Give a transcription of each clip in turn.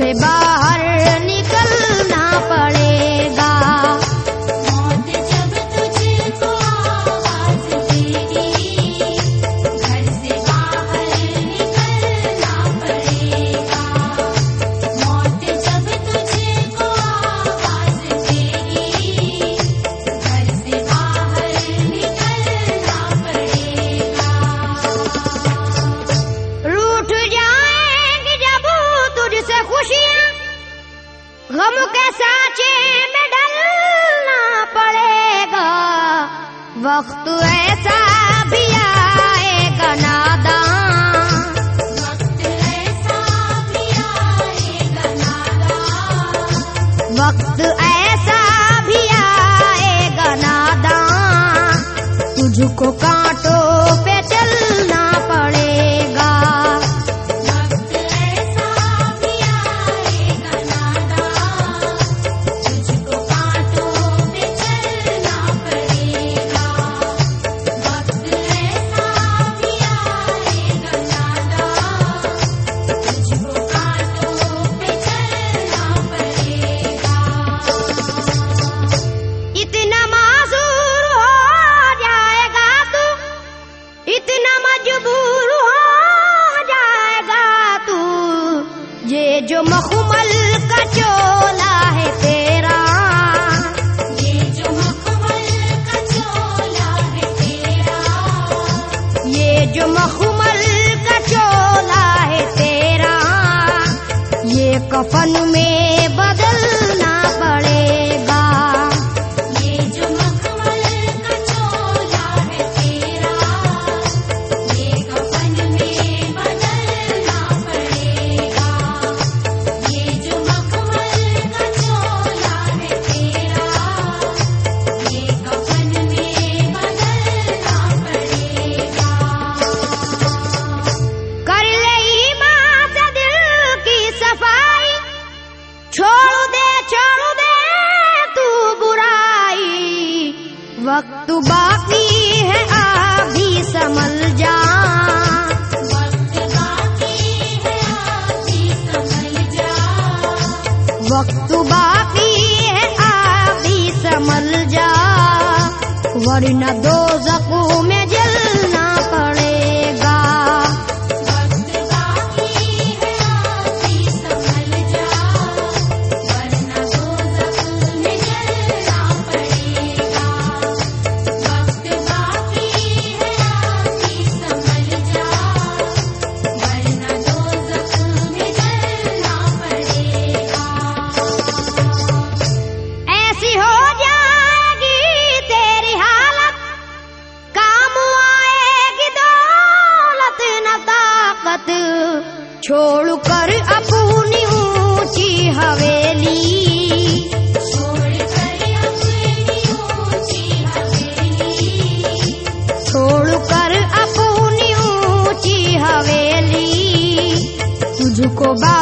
سے بات وقت ایسا بھی آئے گا نادان۔ تجھ کو کام جو مخمل کا چولا ہے تیرا یہ کفن میں بدل وقت باقی ہے ابھی بھی سمل جا۔ وقت باقی ہے ابھی سمل جا۔ وقت ہے سمل جا۔ ورنہ دو زخوں میں جل اپنی اونچی حویلی چھوڑ کر اپنی اونچی حویلی کو با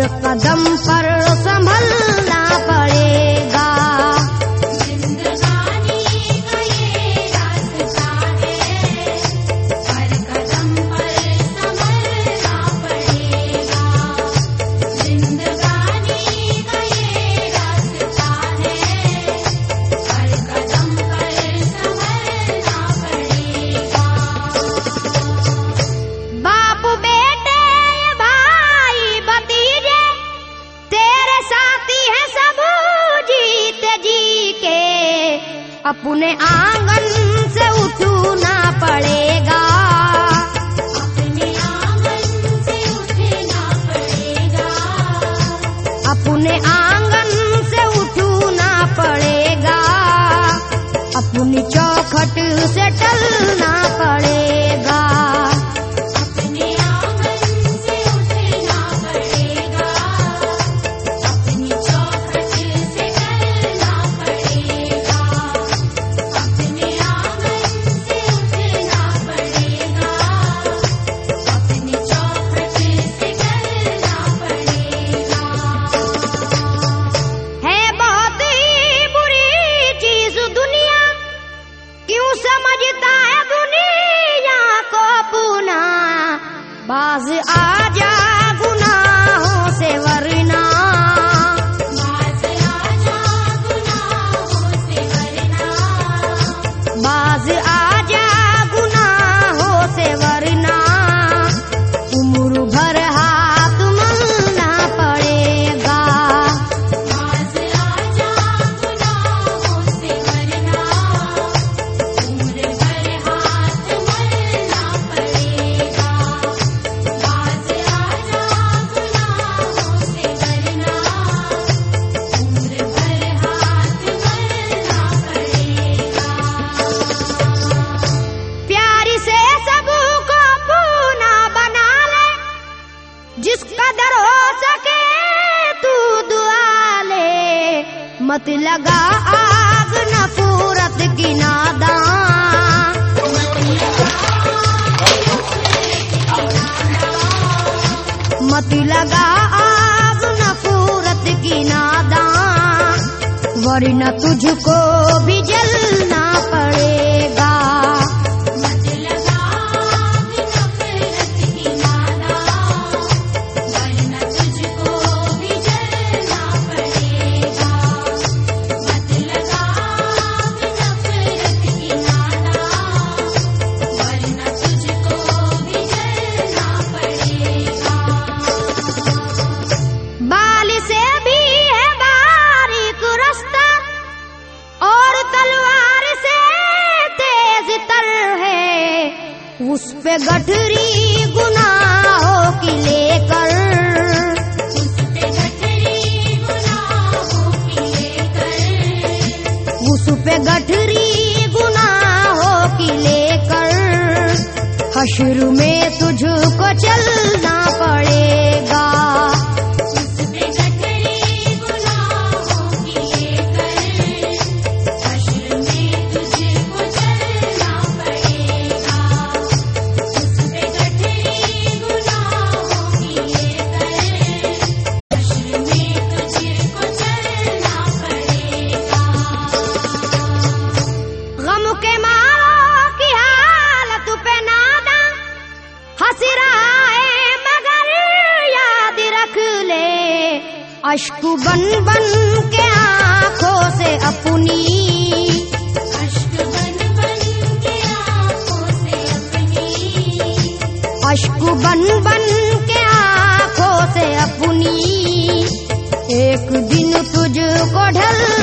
اور قدم پر اپنے آنگن سے اٹھنا پڑے گا۔ اپنے آنگن سے اٹھنا پڑے گا۔ fazer a اور نہ تجھ کو سپے گٹھری گناہوں کی لے کر حشر میں اشک بن بن کے آنکھوں سے اپنی۔ اشک بن بن کے آنکھوں سے اپنی۔ بن بن کے آنکھوں سے اپنی۔ ایک دن تجھ کو ڈھل